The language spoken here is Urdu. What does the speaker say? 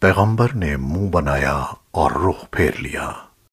پیغمبر نے منہ بنایا اور رخ پھیر لیا۔